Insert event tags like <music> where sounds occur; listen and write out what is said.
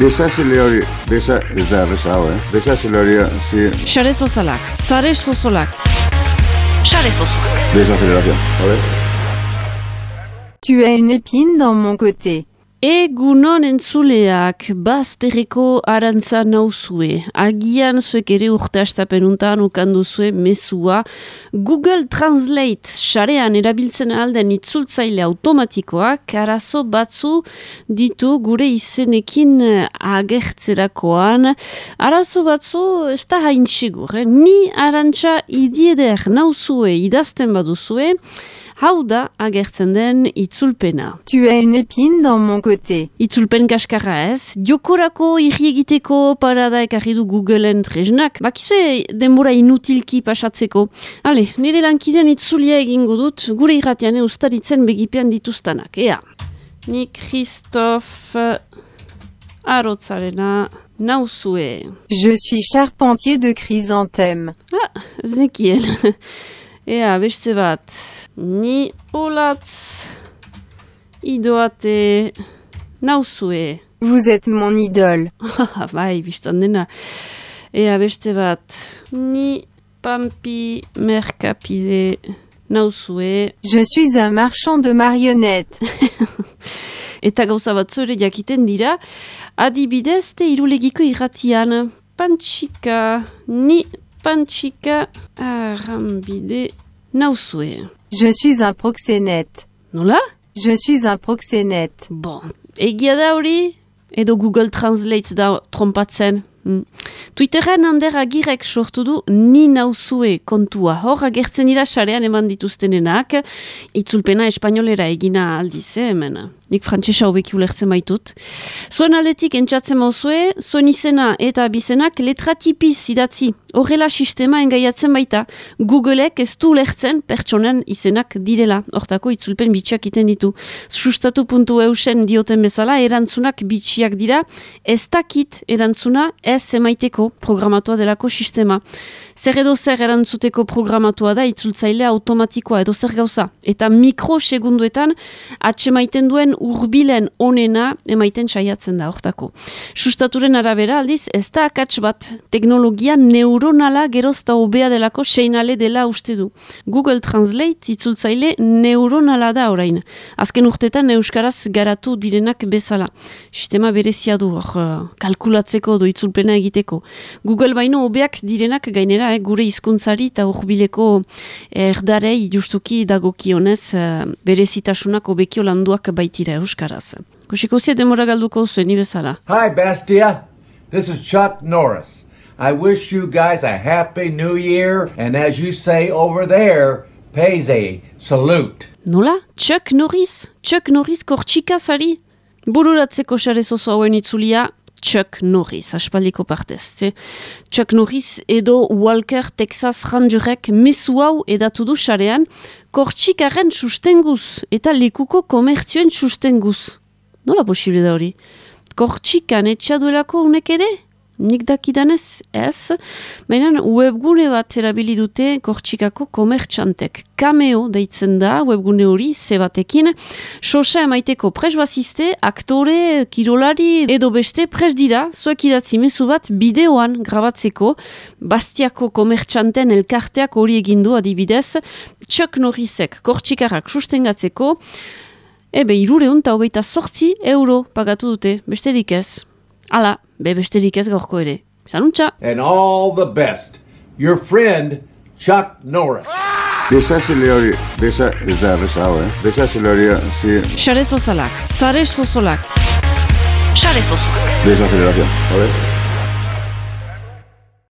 Desazile hori, desa, ez da erreza hau, eh? Desazile hori, zi... Sare sozalak, sare sozolak. Sare sozolak. Desazelerazio, a ver? Tu as une épine dans mon côté. Egunon entzuleak bazterreko arantza nauzue. Agian zuek ere urte astapenuntan ukanduzue mesua Google Translate sarean erabiltzen alden itzultzaile automatikoak arazo batzu ditu gure izenekin agertzerakoan. Arazo batzu ez da hain sigur, eh? ni arantza idieder nauzue idazten baduzue, Hau da agertzen den itzulpena. Tu as une épine dans mon côté. Itzulpen kaskarra ez, jokorako irri egiteko parada ekarri du Googleen tresnak, bakizue denbora inutilki pasatzeko. Hale, nire lankidean itzulia egingo dut, gure irratian ustaritzen begipean dituztanak. Ea, ni Christophe Arotzarena nauzue. Je suis charpentier de chrysanthème. Ah, ez nekien. Ea, beste bat. Ni olatz idoate nauzue. Vous êtes mon idole. Ah, bai, biztan dena. Ea, beste bat. Ni pampi merkapide nauzue. Je suis un marchand de marionnettes. <laughs> Eta gauza bat zure jakiten dira, adibidez te irulegiko irratian. Pantxika, ni pantxika arrambide nauzue. Je suis un proxénète. Nola? Je suis un proxénète. Bon, egia da hori? Edo Google Translate da trompatzen? Mm. Twitteren hander agirek sortu du ni nauzue kontua. Hor agertzen dira sarean eman dituztenenak, itzulpena espainolera egina aldiz, eh, hemen. Nik frantsesa hobeki ulertzen baitut. Zuen aldetik entzatzen mauzue, zuen izena eta abizenak letratipiz idatzi. Horrela sistema engaiatzen baita. Googleek ez du ulertzen pertsonen izenak direla. Hortako itzulpen bitxiak iten ditu. Sustatu.eusen dioten bezala, erantzunak bitxiak dira. Ez dakit erantzuna ez emaiteko programatua delako sistema. Zer edo zer erantzuteko programatua da itzultzaile automatikoa edo zer gauza. Eta mikrosegunduetan atsemaiten duen urbilen onena emaiten saiatzen da hortako. Sustaturen arabera aldiz, ez da akats bat teknologia neuronala gerozta hobea delako seinale dela uste du. Google Translate itzultzaile neuronala da orain. Azken urtetan euskaraz garatu direnak bezala. Sistema berezia du hor uh, kalkulatzeko do itzulpena egiteko. Google baino hobeak direnak gainera eh, gure hizkuntzari eta urbileko erdarei justuki dagokionez uh, berezitasunak hobekio landuak baitira euskaraz. Kusiko zie demora galduko zuen ni bezala. Hi, Bestia. This is Chuck Norris. I wish you guys a happy new year, and as you say over there, pays a salute. Nola? Chuck Norris? Chuck Norris kortxikazari? Bururatzeko sare zozo hauen itzulia, Chuck Norris, aspaldiko partez. Ze? Chuck Norris edo Walker Texas Rangerek mesu hau edatu du sarean, kortxikaren sustenguz eta lekuko komertzioen sustenguz. Nola posible da hori? Kortxikan etxaduelako unek ere? Nik dakidanez ez, baina webgune bat erabili dute kortxikako komertxantek. Cameo deitzen da webgune hori zebatekin, sosa emaiteko presbaziste, aktore, kirolari edo beste pres dira, zuek idatzi mezu bat bideoan grabatzeko, bastiako komertxanten elkarteak hori egindu adibidez, Chuck Norrisek kortxikarrak sustengatzeko, ebe irureun eta hogeita sortzi euro pagatu dute, besterik ez. Hala, be besterik ez gaurko ere. Zanuntza! And all the best. Your friend, Chuck Norris. Desazile hori, desa, ez da erreza hau, eh? Desazile hori, zi... Sare sozalak, sare sozolak. Sare sozolak. Desazelerazio, a ver?